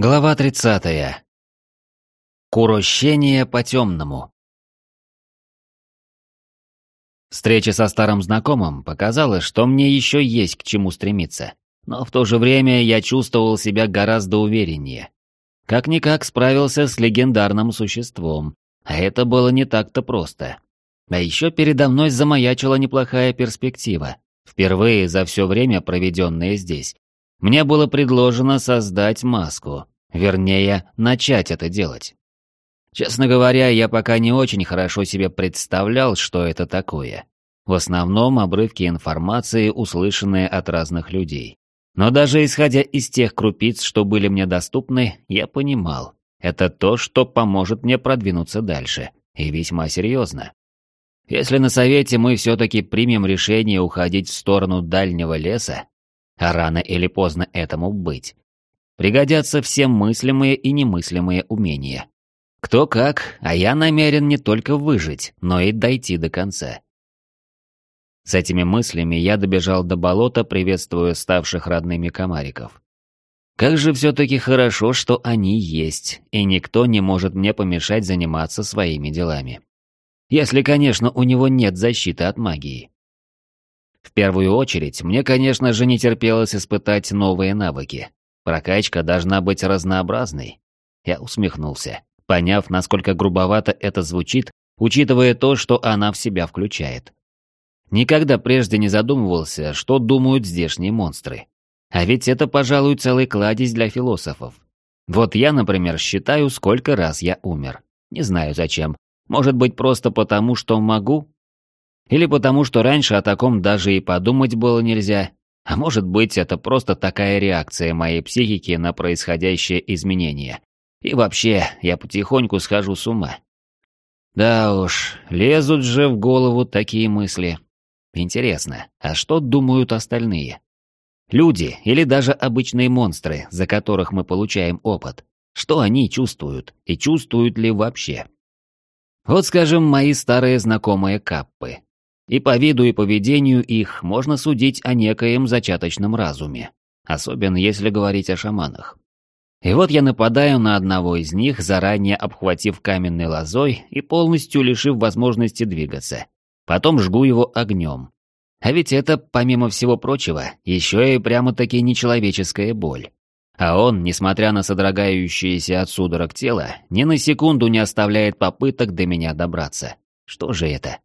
Глава 30. Курощение по-темному. Встреча со старым знакомым показала, что мне еще есть к чему стремиться, но в то же время я чувствовал себя гораздо увереннее. Как-никак справился с легендарным существом, а это было не так-то просто. А еще передо мной замаячила неплохая перспектива, впервые за все время, проведенное здесь, мне было предложено создать маску, вернее, начать это делать. Честно говоря, я пока не очень хорошо себе представлял, что это такое. В основном обрывки информации, услышанные от разных людей. Но даже исходя из тех крупиц, что были мне доступны, я понимал, это то, что поможет мне продвинуться дальше, и весьма серьезно. Если на совете мы все-таки примем решение уходить в сторону дальнего леса, а рано или поздно этому быть. Пригодятся все мыслимые и немыслимые умения. Кто как, а я намерен не только выжить, но и дойти до конца. С этими мыслями я добежал до болота, приветствуя ставших родными комариков. Как же все-таки хорошо, что они есть, и никто не может мне помешать заниматься своими делами. Если, конечно, у него нет защиты от магии. В первую очередь, мне, конечно же, не терпелось испытать новые навыки. Прокачка должна быть разнообразной. Я усмехнулся, поняв, насколько грубовато это звучит, учитывая то, что она в себя включает. Никогда прежде не задумывался, что думают здешние монстры. А ведь это, пожалуй, целый кладезь для философов. Вот я, например, считаю, сколько раз я умер. Не знаю зачем. Может быть, просто потому, что могу? Или потому, что раньше о таком даже и подумать было нельзя. А может быть, это просто такая реакция моей психики на происходящее изменение. И вообще, я потихоньку схожу с ума. Да уж, лезут же в голову такие мысли. Интересно, а что думают остальные? Люди или даже обычные монстры, за которых мы получаем опыт. Что они чувствуют и чувствуют ли вообще? Вот, скажем, мои старые знакомые каппы. И по виду и поведению их можно судить о некоем зачаточном разуме, особенно если говорить о шаманах. И вот я нападаю на одного из них, заранее обхватив каменной лозой и полностью лишив возможности двигаться. Потом жгу его огнем. А ведь это, помимо всего прочего, еще и прямо-таки нечеловеческая боль. А он, несмотря на содрогающееся от судорог тело, ни на секунду не оставляет попыток до меня добраться. Что же это?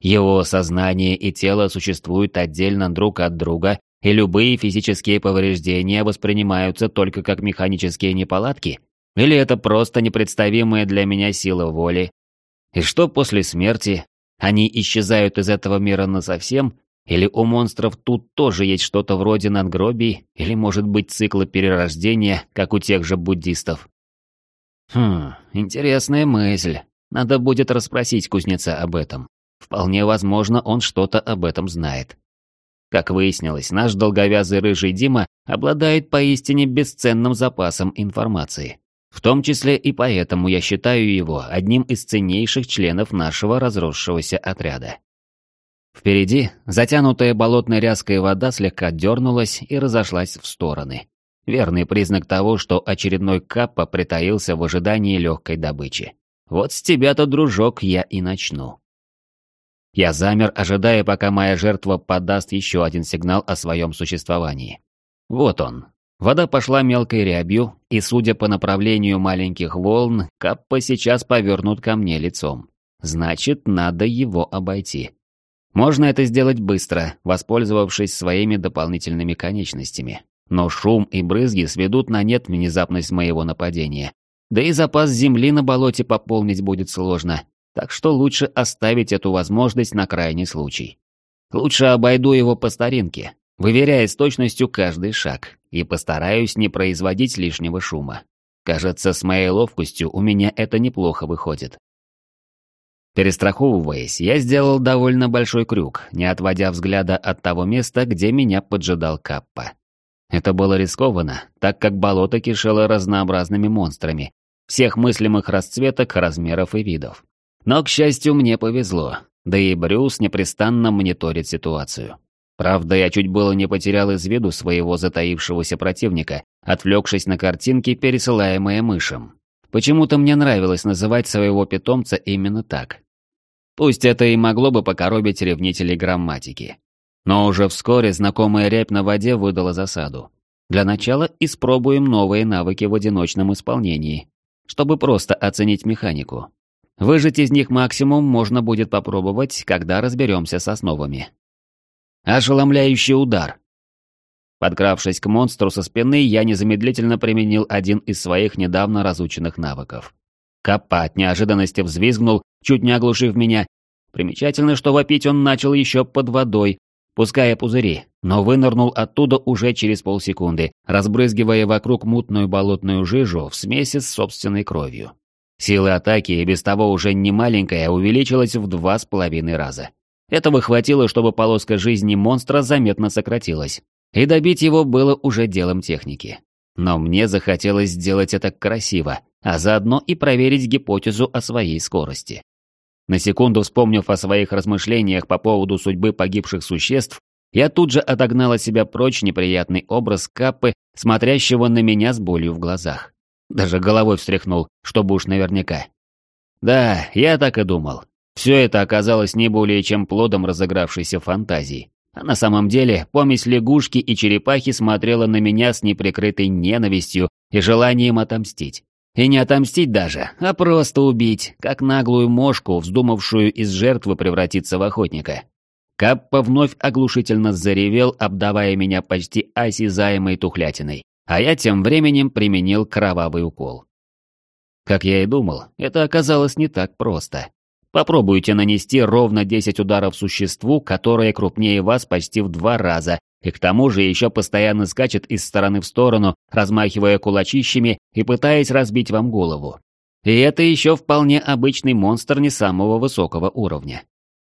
Его сознание и тело существуют отдельно друг от друга, и любые физические повреждения воспринимаются только как механические неполадки? Или это просто непредставимая для меня сила воли? И что после смерти? Они исчезают из этого мира насовсем? Или у монстров тут тоже есть что-то вроде надгробий? Или может быть цикла перерождения, как у тех же буддистов? Хм, интересная мысль. Надо будет расспросить кузнеца об этом. Вполне возможно, он что-то об этом знает. Как выяснилось, наш долговязый рыжий Дима обладает поистине бесценным запасом информации. В том числе и поэтому я считаю его одним из ценнейших членов нашего разросшегося отряда. Впереди затянутая болотной ряской вода слегка дернулась и разошлась в стороны. Верный признак того, что очередной каппа притаился в ожидании легкой добычи. Вот с тебя-то, дружок, я и начну. Я замер, ожидая, пока моя жертва подаст еще один сигнал о своем существовании. Вот он. Вода пошла мелкой рябью, и, судя по направлению маленьких волн, Каппа сейчас повернут ко мне лицом. Значит, надо его обойти. Можно это сделать быстро, воспользовавшись своими дополнительными конечностями. Но шум и брызги сведут на нет внезапность моего нападения. Да и запас земли на болоте пополнить будет сложно, так что лучше оставить эту возможность на крайний случай. Лучше обойду его по старинке, выверяя с точностью каждый шаг, и постараюсь не производить лишнего шума. Кажется, с моей ловкостью у меня это неплохо выходит. Перестраховываясь, я сделал довольно большой крюк, не отводя взгляда от того места, где меня поджидал Каппа. Это было рискованно, так как болото кишело разнообразными монстрами, всех мыслимых расцветок, размеров и видов. Но, к счастью, мне повезло, да и Брюс непрестанно мониторит ситуацию. Правда, я чуть было не потерял из виду своего затаившегося противника, отвлекшись на картинки, пересылаемые мышем. Почему-то мне нравилось называть своего питомца именно так. Пусть это и могло бы покоробить ревнителей грамматики. Но уже вскоре знакомая рябь на воде выдала засаду. Для начала испробуем новые навыки в одиночном исполнении, чтобы просто оценить механику. Выжать из них максимум можно будет попробовать, когда разберемся с основами. Ошеломляющий удар. Подкравшись к монстру со спины, я незамедлительно применил один из своих недавно разученных навыков. Каппа от неожиданности взвизгнул, чуть не оглушив меня. Примечательно, что вопить он начал еще под водой, пуская пузыри, но вынырнул оттуда уже через полсекунды, разбрызгивая вокруг мутную болотную жижу в смеси с собственной кровью. Сила атаки и без того уже не маленькая увеличилась в два с половиной раза. Этого хватило, чтобы полоска жизни монстра заметно сократилась. И добить его было уже делом техники. Но мне захотелось сделать это красиво, а заодно и проверить гипотезу о своей скорости. На секунду вспомнив о своих размышлениях по поводу судьбы погибших существ, я тут же отогнала себя прочь неприятный образ Каппы, смотрящего на меня с болью в глазах. Даже головой встряхнул, чтобы уж наверняка. Да, я так и думал. Все это оказалось не более чем плодом разыгравшейся фантазии. А на самом деле, помесь лягушки и черепахи смотрела на меня с неприкрытой ненавистью и желанием отомстить. И не отомстить даже, а просто убить, как наглую мошку, вздумавшую из жертвы превратиться в охотника. Каппа вновь оглушительно заревел, обдавая меня почти осязаемой тухлятиной, а я тем временем применил кровавый укол. Как я и думал, это оказалось не так просто. Попробуйте нанести ровно 10 ударов существу, которое крупнее вас почти в два раза, и к тому же еще постоянно скачет из стороны в сторону, размахивая кулачищами и пытаясь разбить вам голову. И это еще вполне обычный монстр не самого высокого уровня.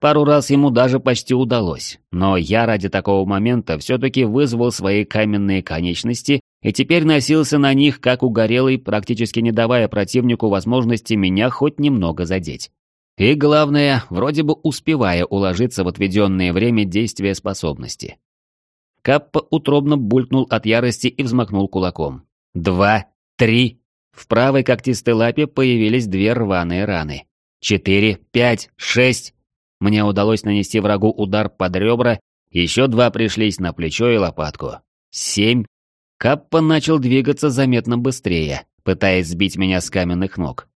Пару раз ему даже почти удалось, но я ради такого момента все-таки вызвал свои каменные конечности и теперь носился на них, как угорелый, практически не давая противнику возможности меня хоть немного задеть. И главное, вроде бы успевая уложиться в отведенное время действия способности. Каппа утробно булькнул от ярости и взмахнул кулаком. Два, три. В правой когтистой лапе появились две рваные раны. Четыре, пять, шесть. Мне удалось нанести врагу удар под ребра, еще два пришлись на плечо и лопатку. Семь. Каппа начал двигаться заметно быстрее, пытаясь сбить меня с каменных ног.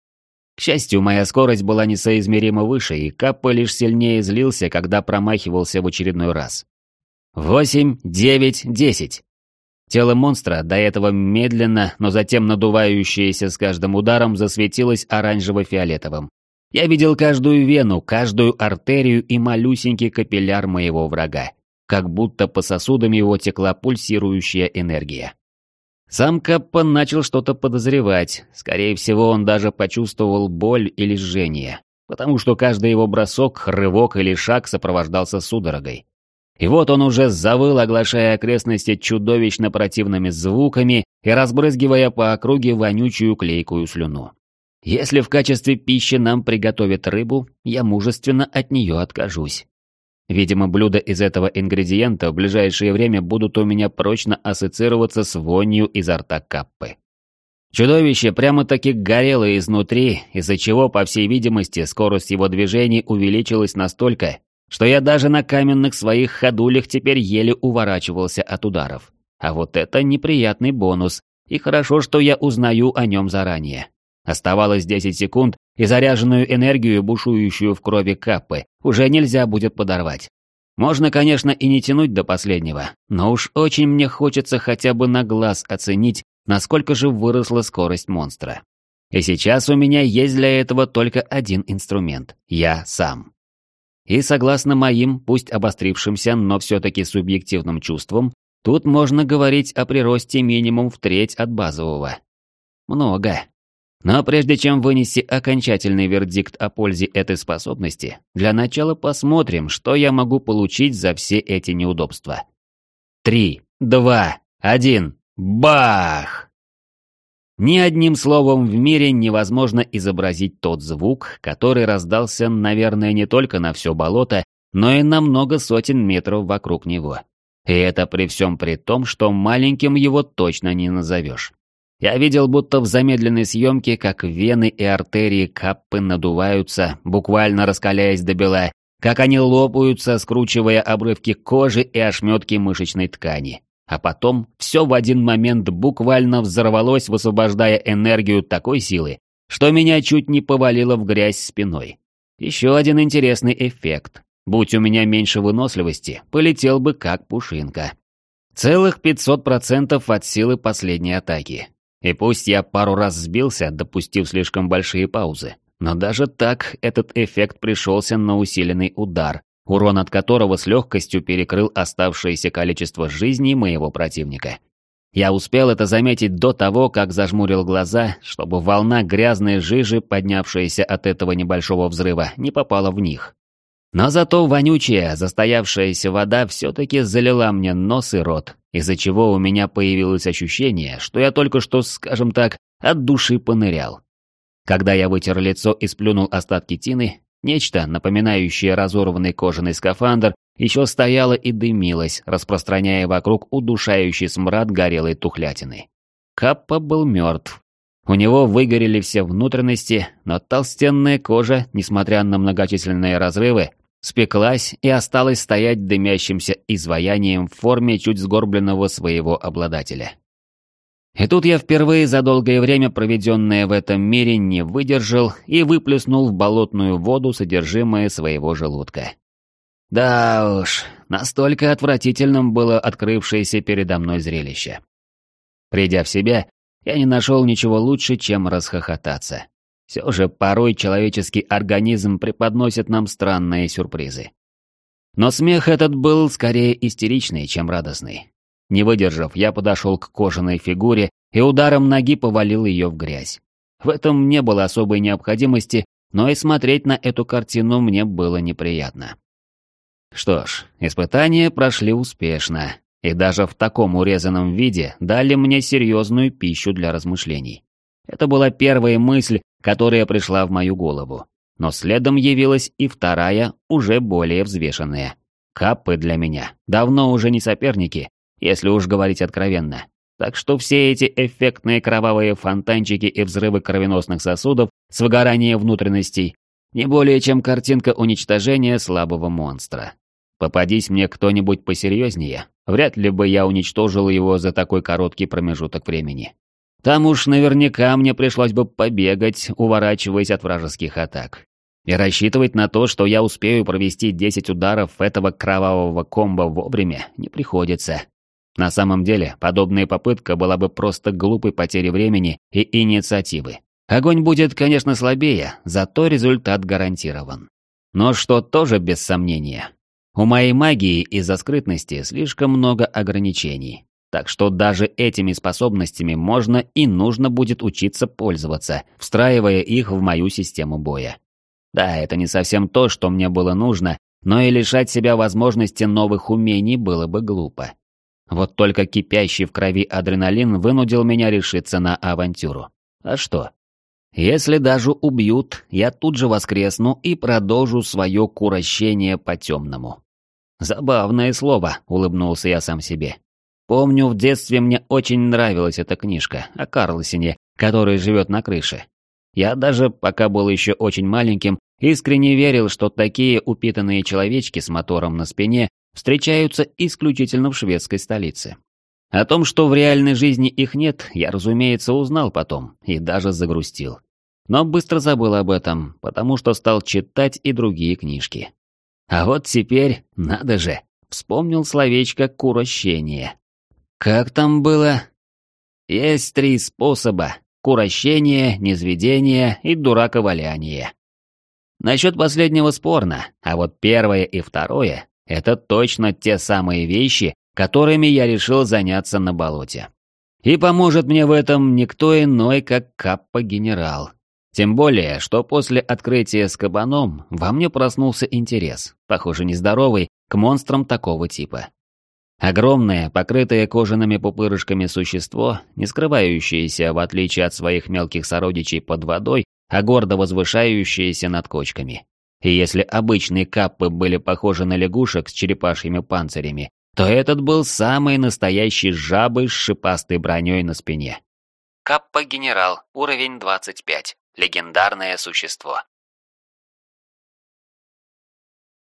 К счастью, моя скорость была несоизмеримо выше, и Каппа лишь сильнее злился, когда промахивался в очередной раз. Восемь, девять, десять. Тело монстра, до этого медленно, но затем надувающееся с каждым ударом, засветилось оранжево-фиолетовым. Я видел каждую вену, каждую артерию и малюсенький капилляр моего врага, как будто по сосудам его текла пульсирующая энергия. Сам Каппа начал что-то подозревать, скорее всего, он даже почувствовал боль или жжение, потому что каждый его бросок, рывок или шаг сопровождался судорогой. И вот он уже завыл, оглашая окрестности чудовищно противными звуками и разбрызгивая по округе вонючую клейкую слюну. Если в качестве пищи нам приготовят рыбу, я мужественно от нее откажусь. Видимо, блюда из этого ингредиента в ближайшее время будут у меня прочно ассоциироваться с вонью изо рта каппы. Чудовище прямо-таки горело изнутри, из-за чего, по всей видимости, скорость его движений увеличилась настолько, что я даже на каменных своих ходулях теперь еле уворачивался от ударов. А вот это неприятный бонус, и хорошо, что я узнаю о нем заранее. Оставалось 10 секунд, и заряженную энергию, бушующую в крови Каппы, уже нельзя будет подорвать. Можно, конечно, и не тянуть до последнего, но уж очень мне хочется хотя бы на глаз оценить, насколько же выросла скорость монстра. И сейчас у меня есть для этого только один инструмент – я сам. И согласно моим, пусть обострившимся, но все-таки субъективным чувствам, тут можно говорить о приросте минимум в треть от базового. Много. Но прежде чем вынести окончательный вердикт о пользе этой способности, для начала посмотрим, что я могу получить за все эти неудобства. Три, два, один, бах! Ни одним словом в мире невозможно изобразить тот звук, который раздался, наверное, не только на все болото, но и на много сотен метров вокруг него. И это при всем при том, что маленьким его точно не назовешь. Я видел будто в замедленной съемке, как вены и артерии каппы надуваются, буквально раскаляясь до бела, как они лопаются, скручивая обрывки кожи и ошметки мышечной ткани. А потом все в один момент буквально взорвалось, высвобождая энергию такой силы, что меня чуть не повалило в грязь спиной. Еще один интересный эффект. Будь у меня меньше выносливости, полетел бы как пушинка. Целых 500% от силы последней атаки. И пусть я пару раз сбился, допустив слишком большие паузы, но даже так этот эффект пришелся на усиленный удар, урон от которого с легкостью перекрыл оставшееся количество жизней моего противника. Я успел это заметить до того, как зажмурил глаза, чтобы волна грязной жижи, поднявшаяся от этого небольшого взрыва, не попала в них. Но зато вонючая, застоявшаяся вода все-таки залила мне нос и рот, из-за чего у меня появилось ощущение, что я только что, скажем так, от души понырял. Когда я вытер лицо и сплюнул остатки тины, нечто, напоминающее разорванный кожаный скафандр, еще стояло и дымилось, распространяя вокруг удушающий смрад горелой тухлятины. Каппа был мертв. У него выгорели все внутренности, но толстенная кожа, несмотря на многочисленные разрывы, спеклась и осталась стоять дымящимся изваянием в форме чуть сгорбленного своего обладателя. И тут я впервые за долгое время, проведенное в этом мире, не выдержал и выплеснул в болотную воду содержимое своего желудка. Да уж, настолько отвратительным было открывшееся передо мной зрелище. Придя в себя, я не нашел ничего лучше, чем расхохотаться. Все же порой человеческий организм преподносит нам странные сюрпризы. Но смех этот был скорее истеричный, чем радостный. Не выдержав, я подошел к кожаной фигуре и ударом ноги повалил ее в грязь. В этом не было особой необходимости, но и смотреть на эту картину мне было неприятно. Что ж, испытания прошли успешно, и даже в таком урезанном виде дали мне серьезную пищу для размышлений. Это была первая мысль, которая пришла в мою голову. Но следом явилась и вторая, уже более взвешенная. Каппы для меня давно уже не соперники, если уж говорить откровенно. Так что все эти эффектные кровавые фонтанчики и взрывы кровеносных сосудов с выгоранием внутренностей не более чем картинка уничтожения слабого монстра. Попадись мне кто-нибудь посерьезнее, вряд ли бы я уничтожил его за такой короткий промежуток времени. Там уж наверняка мне пришлось бы побегать, уворачиваясь от вражеских атак. И рассчитывать на то, что я успею провести 10 ударов этого кровавого комбо вовремя, не приходится. На самом деле, подобная попытка была бы просто глупой потерей времени и инициативы. Огонь будет, конечно, слабее, зато результат гарантирован. Но что тоже без сомнения. У моей магии из-за скрытности слишком много ограничений. Так что даже этими способностями можно и нужно будет учиться пользоваться, встраивая их в мою систему боя. Да, это не совсем то, что мне было нужно, но и лишать себя возможности новых умений было бы глупо. Вот только кипящий в крови адреналин вынудил меня решиться на авантюру. А что? Если даже убьют, я тут же воскресну и продолжу свое курощение по-темному. Забавное слово, улыбнулся я сам себе. Помню, в детстве мне очень нравилась эта книжка о Карлсоне, который живет на крыше. Я даже, пока был еще очень маленьким, искренне верил, что такие упитанные человечки с мотором на спине встречаются исключительно в шведской столице. О том, что в реальной жизни их нет, я, разумеется, узнал потом и даже загрустил. Но быстро забыл об этом, потому что стал читать и другие книжки. А вот теперь, надо же, вспомнил словечко «курощение». Как там было? Есть три способа – курощение, низведение и дураковаляние. Насчет последнего спорно, а вот первое и второе это точно те самые вещи, которыми я решил заняться на болоте. И поможет мне в этом никто иной, как Каппа-генерал. Тем более, что после открытия с кабаном во мне проснулся интерес, похоже нездоровый, к монстрам такого типа. Огромное, покрытое кожаными пупырышками существо, не скрывающееся, в отличие от своих мелких сородичей, под водой, а гордо возвышающееся над кочками. И если обычные каппы были похожи на лягушек с черепашьими панцирями, то этот был самый настоящий жабы с шипастой броней на спине. Каппа-генерал, уровень 25. Легендарное существо.